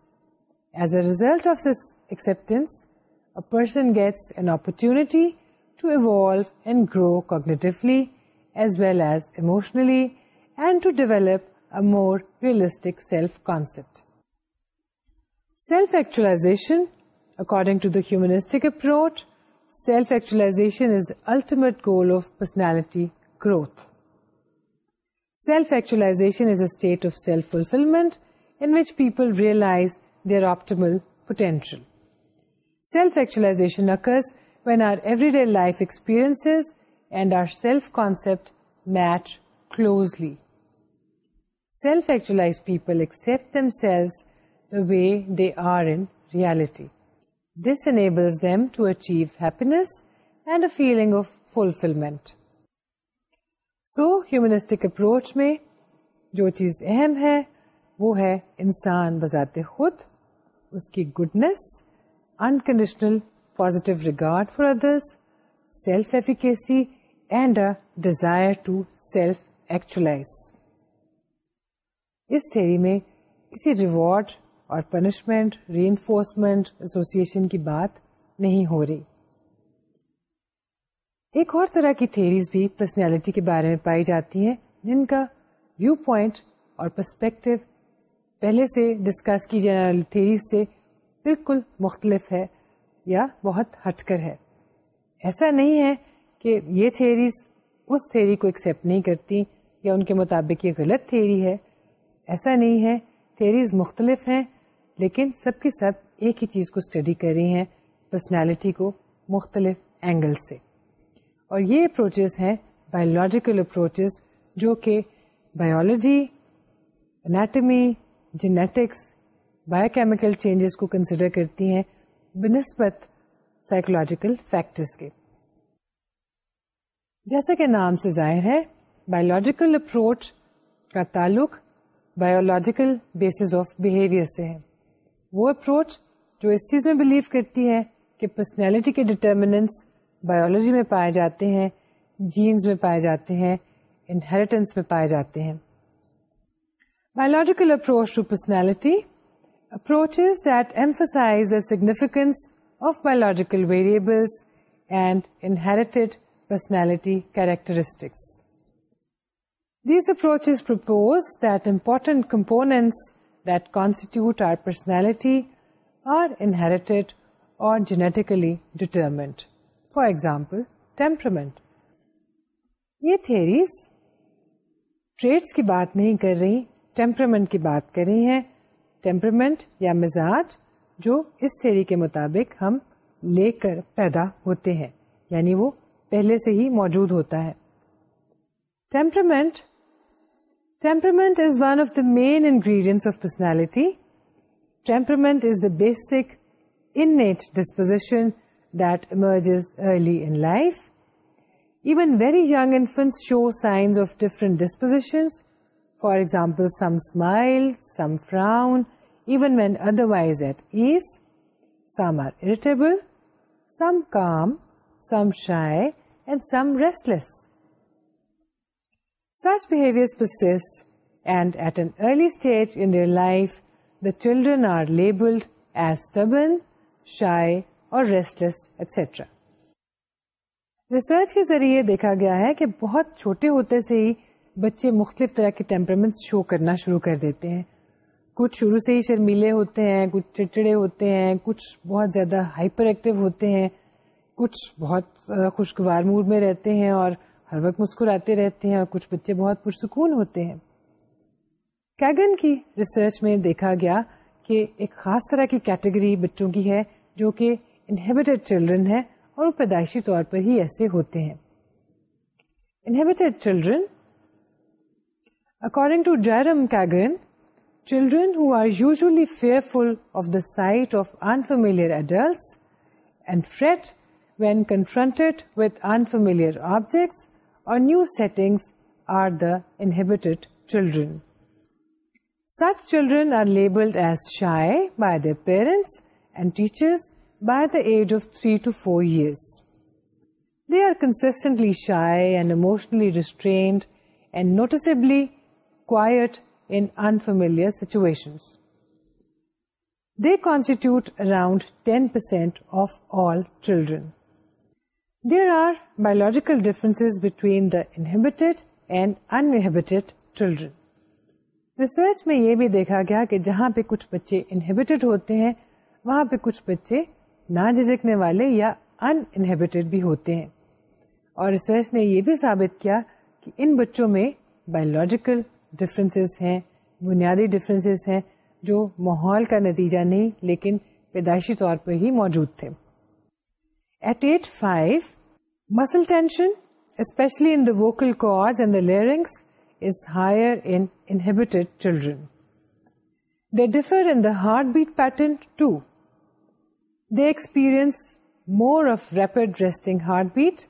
As a result of this acceptance, a person gets an opportunity to evolve and grow cognitively as well as emotionally, and to develop a more realistic self-concept. Self-actualization According to the humanistic approach, self-actualization is the ultimate goal of personality growth. Self-actualization is a state of self-fulfillment in which people realize their optimal potential. Self-actualization occurs when our everyday life experiences and our self-concept match closely. Self-actualized people accept themselves the way they are in reality. Feeling of fulfilment so humanistic approach میں جو چیز اہم ہے وہ ہے انسان بذات خود اس کی goodness unconditional positive regard for others self efficacy and a desire to self us theory میں کسی ریوارڈ اور پنشمنٹ ری انفورسمنٹ ایسوسیشن کی بات نہیں ہو رہی ایک اور طرح کی تھیریز بھی پرسنالٹی کے بارے میں پائی جاتی ہیں جن کا ویو پوائنٹ اور پرسپیکٹو پہلے سے ڈسکس کی جانے والی تھیریز سے بالکل مختلف ہے یا بہت ہٹ کر ہے ایسا نہیں ہے کہ یہ تھیریز اس تھیری کو ایکسیپٹ نہیں کرتی یا ان کے مطابق یہ غلط تھیری ہے ایسا نہیں ہے تھیریز مختلف ہیں لیکن سب کے سب ایک ہی چیز کو اسٹڈی کر رہی ہیں پرسنالٹی کو مختلف اینگل سے اور یہ اپروچز ہیں بایولوجیکل اپروچز جو کہ biology anatomy genetics biochemical changes کو کنسیڈر کرتی ہیں بنسبت سائیکولوجیکل فیکٹرس کے جیسا کہ نام سے ظاہر ہے بایولوجیکل اپروچ کا تعلق بایولوجیکل بیسز آف بہیویئر سے ہے وہ اپروچ جو اس چیز میں بلیو کرتی ہے کہ پرسنالٹی کے ڈٹرمنٹس بایولوجی میں پائے جاتے ہیں جینز میں پائے جاتے ہیں انہیریٹنس میں پائے جاتے ہیں biological approach to personality approach that emphasize the significance of biological variables and inherited personality characteristics that approach components inherit or traits کی بات نہیں کر رہی ٹیمپرمنٹ کی بات کر رہی ہیں ٹیمپرمنٹ یا مزاج جو اس تھیری کے مطابق ہم لے کر پیدا ہوتے ہیں یعنی وہ پہلے سے ہی موجود ہوتا ہے temperament Temperament is one of the main ingredients of personality. Temperament is the basic innate disposition that emerges early in life. Even very young infants show signs of different dispositions. For example, some smile, some frown, even when otherwise at ease. Some are irritable, some calm, some shy, and some restless. Children اور ذریعے دیکھا گیا ہے کہ بہت چھوٹے ہوتے سے ہی بچے مختلف طرح کے ٹیمپرمنٹ شو کرنا شروع کر دیتے ہیں کچھ شروع سے ہی شرمیلے ہوتے ہیں کچھ چڑچڑے ہوتے ہیں کچھ بہت زیادہ ہائپر ایکٹیو ہوتے ہیں کچھ بہت خوشگوار موڈ میں رہتے ہیں اور ہر وقت مسکراتے رہتے ہیں اور کچھ بچے بہت پرسکون ہوتے ہیں کیگن کی ریسرچ میں دیکھا گیا کہ ایک خاص طرح کی کیٹیگری بچوں کی ہے جو کہ انہیبیٹڈ چلڈرن ہے اور وہ پیدائشی طور پر ہی ایسے ہوتے ہیں inhibited children according to Jerome Kagan children who are usually fearful of the sight of unfamiliar adults and fret when with unfamiliar objects or new settings are the inhibited children. Such children are labeled as shy by their parents and teachers by the age of 3 to 4 years. They are consistently shy and emotionally restrained and noticeably quiet in unfamiliar situations. They constitute around 10% of all children. There are biological between between inhibited and inhibited children research میں یہ بھی دیکھا گیا کہ جہاں پہ کچھ بچے انہیبیٹیڈ ہوتے ہیں وہاں پہ کچھ بچے نہ جھجکنے والے یا انہیبیٹیڈ بھی ہوتے ہیں اور ریسرچ نے یہ بھی ثابت کیا کہ ان بچوں میں بایولوجیکل ڈفرینس ہیں بنیادی ڈفرینس ہیں جو ماحول کا نتیجہ نہیں لیکن پیدائشی طور پہ ہی موجود تھے At age 5, muscle tension, especially in the vocal cords and the larynx, is higher in inhibited children. They differ in the heartbeat pattern too. They experience more of rapid resting heartbeat.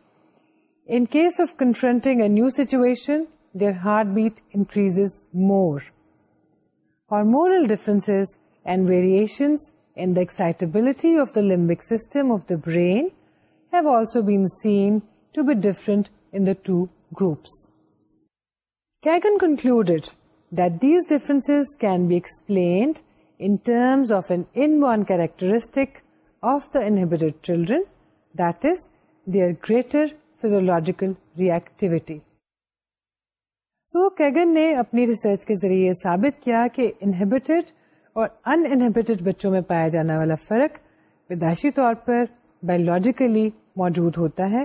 In case of confronting a new situation, their heartbeat increases more. Hormonal differences and variations limbic system of the brain ہیٹن concluded that these difference can be E explained in an one characteristic of the inhibited children that is their greater physiological reactivity so Kagan نے اپنی research کے ذریعے یہ سابت کیا کہ انہیبیٹ ان inhibited بچوں میں پایا جانا والا فرق پیدائشی طور پر بایولوجیکلی موجود ہوتا ہے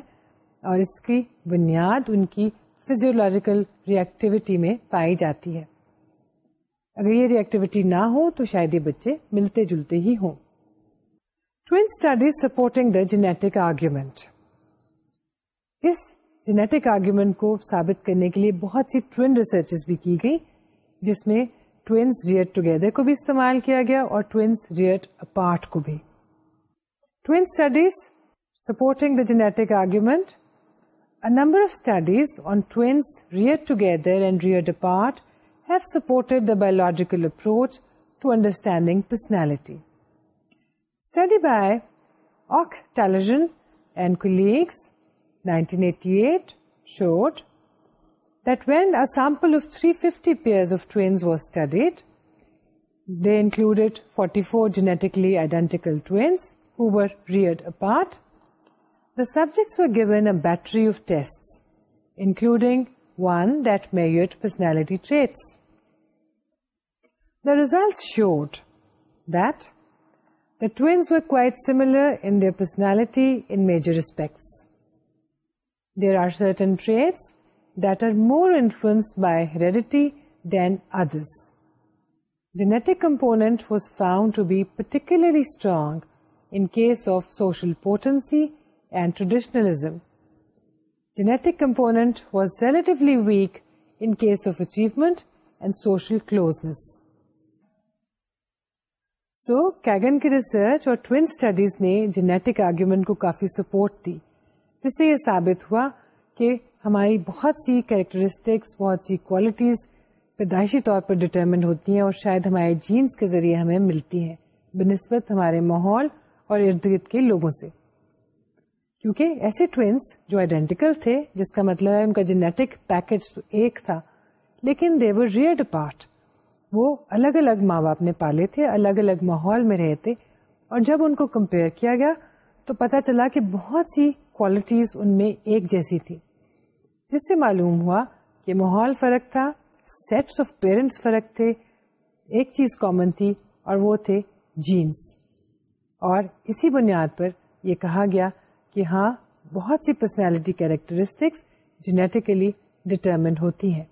اور اس کی بنیاد ان کی ریئیکٹیوٹی میں پائی جاتی ہے اگر یہ ریئیکٹیوٹی نہ ہو تو شاید یہ بچے ملتے جلتے ہی ہوں twin studies supporting the genetic argument us genetic argument کو ثابت کرنے کے لیے بہت سی ٹوین ریسرچ بھی کی گئی جس میں ٹوینس ریئر ٹوگیدر کو بھی استعمال کیا گیا اور ٹوینس ریئر اپارٹ کو بھی twin studies supporting genetic argument a number of studies on twins reared together and reared apart have supported the biological approach to understanding personality study by Auke Tellegen and colleagues 1988 showed that in a sample of three fifty pair of twins was studied they included forty four genetically identical reared part the subjects given a battery of testing one they your personality trait the result showed the twins were کوسنیلٹی respects there are certain traits more انسٹی than others gene component found to be particularly strong in case of social potency component was زینٹی weak in case of achievement and social closeness so Kagan کی research اور twin studies نے genetic argument کو کافی support دی جس سے یہ سابت ہوا کہ ہماری بہت سی کیریکٹرسٹکس بہت سی کوالٹیز پیدائشی طور پر ڈٹرمنڈ ہوتی ہیں اور شاید ہمارے جینس کے ذریعے ہمیں ملتی ہیں بنسبت ہمارے ماحول اور ارد گرد کے لوگوں سے کیونکہ ایسے ٹوینس جو آئیڈینٹیکل تھے جس کا مطلب ہے ان کا جینیٹک پیکج تو ایک تھا لیکن دیور ریئرڈ پارٹ وہ الگ الگ ماں باپ نے پالے تھے الگ الگ ماحول میں رہے تھے اور جب ان کو کمپیئر کیا گیا تو پتا چلا کہ بہت سی کوالٹیز ان میں ایک جیسی تھی جس سے معلوم ہوا کہ ماحول فرق تھا سیٹس آف پیرنٹس فرق تھے ایک چیز کامن تھی اور وہ تھے جینس اور اسی بنیاد پر یہ کہا گیا کہ ہاں بہت سی پرسنالٹی کیریکٹرسٹکس جینیٹیکلی ڈٹرمنڈ ہوتی ہیں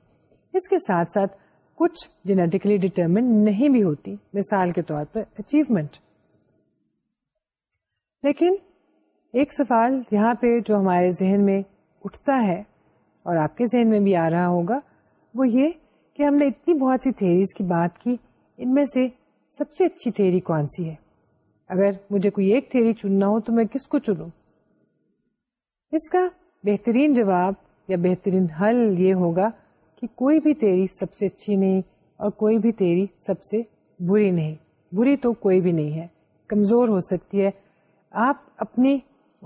اس کے ساتھ ساتھ کچھ جینیٹیکلی ڈٹرمنڈ نہیں بھی ہوتی مثال کے طور پر اچیومنٹ لیکن ایک سوال یہاں پہ جو ہمارے ذہن میں اٹھتا ہے اور آپ کے ذہن میں بھی آ رہا ہوگا وہ یہ کہ ہم نے اتنی بہت سی تھیریز کی بات کی ان میں سے سب سے اچھی تھیری کون سی ہے اگر مجھے کوئی ایک تھیری چننا ہو تو میں کس کو چنوں اس کا بہترین جواب یا بہترین حل یہ ہوگا کہ کوئی بھی تیری سب سے اچھی نہیں اور کوئی بھی تیری سب سے بری نہیں بری تو کوئی بھی نہیں ہے کمزور ہو سکتی ہے آپ اپنی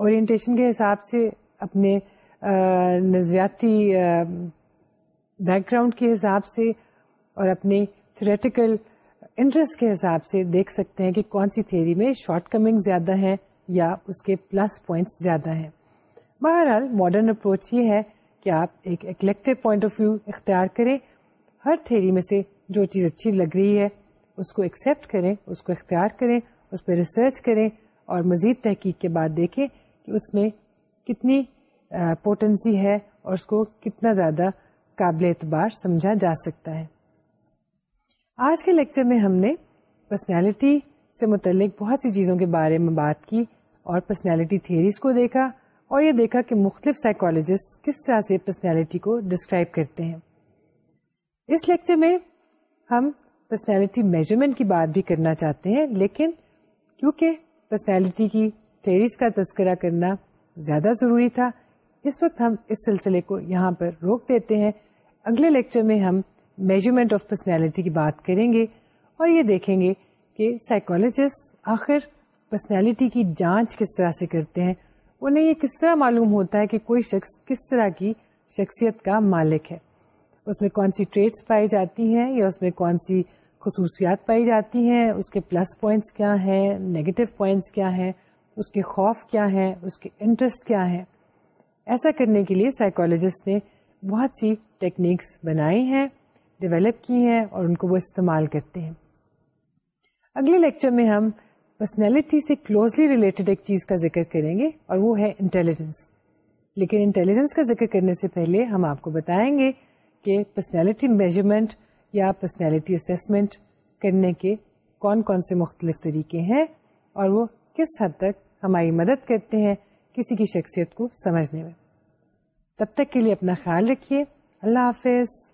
اورینٹیشن کے حساب سے اپنے نظریاتی بیک گراؤنڈ کے حساب سے اور اپنے تھریٹیکل انٹرسٹ کے حساب سے دیکھ سکتے ہیں کہ کون سی تھیری میں شارٹ کمنگ زیادہ ہیں یا اس کے پلس پوائنٹس زیادہ ہیں بہرحال ماڈرن اپروچ یہ ہے کہ آپ ایک اکلیکٹو پوائنٹ آف ویو اختیار کریں ہر تھیری میں سے جو چیز اچھی لگ رہی ہے اس کو ایکسیپٹ کریں اس کو اختیار کریں اس پہ ریسرچ کریں اور مزید تحقیق کے بعد دیکھیں کہ اس میں کتنی پوٹنسی ہے اور اس کو کتنا زیادہ قابل اعتبار سمجھا جا سکتا ہے آج کے لیکچر میں ہم نے پرسنالٹی سے متعلق بہت سی چیزوں کے بارے میں بات کی اور پرسنالٹی تھیریز کو دیکھا اور یہ دیکھا کہ مختلف سائیکولوجسٹ کس طرح سے پرسنالٹی کو ڈسکرائب کرتے ہیں اس لیکچر میں ہم پرسنالٹی میجرمنٹ کی بات بھی کرنا چاہتے ہیں لیکن کیونکہ پرسنالٹی کی تھیریز کا تذکرہ کرنا زیادہ ضروری تھا اس وقت ہم اس سلسلے کو یہاں پر روک دیتے ہیں اگلے لیکچر میں ہم میجرمنٹ آف پرسنالٹی کی بات کریں گے اور یہ دیکھیں گے کہ سائیکولوجسٹ آخر پرسنالٹی کی جانچ کس طرح سے کرتے ہیں انہیں یہ کس طرح معلوم ہوتا ہے کہ کوئی شخص کس طرح کی شخصیت کا مالک ہے اس میں کون سی ٹریٹس پائی جاتی ہیں یا اس میں کون سی خصوصیات پائی جاتی ہیں اس کے پلس پوائنٹس کیا ہیں نگیٹو پوائنٹس کیا ہیں اس کے خوف کیا ہیں اس کے انٹرسٹ کیا ہیں ایسا کرنے کے لیے سائیکولوجسٹ نے بہت سی ٹیکنیکس بنائی ہیں ڈیولپ کی ہیں اور ان کو وہ استعمال کرتے ہیں اگلے لیکچر میں ہم پرسنالٹی سے کلوزلی ریلیٹڈ ایک چیز کا ذکر کریں گے اور وہ ہے انٹیلیجنس لیکن انٹیلیجنس کا ذکر کرنے سے پہلے ہم آپ کو بتائیں گے کہ پرسنالٹی میجرمنٹ یا پرسنالٹی اسسمنٹ کرنے کے کون کون سے مختلف طریقے ہیں اور وہ کس حد تک ہماری مدد کرتے ہیں کسی کی شخصیت کو سمجھنے میں تب تک کے لیے اپنا خیال رکھیے اللہ حافظ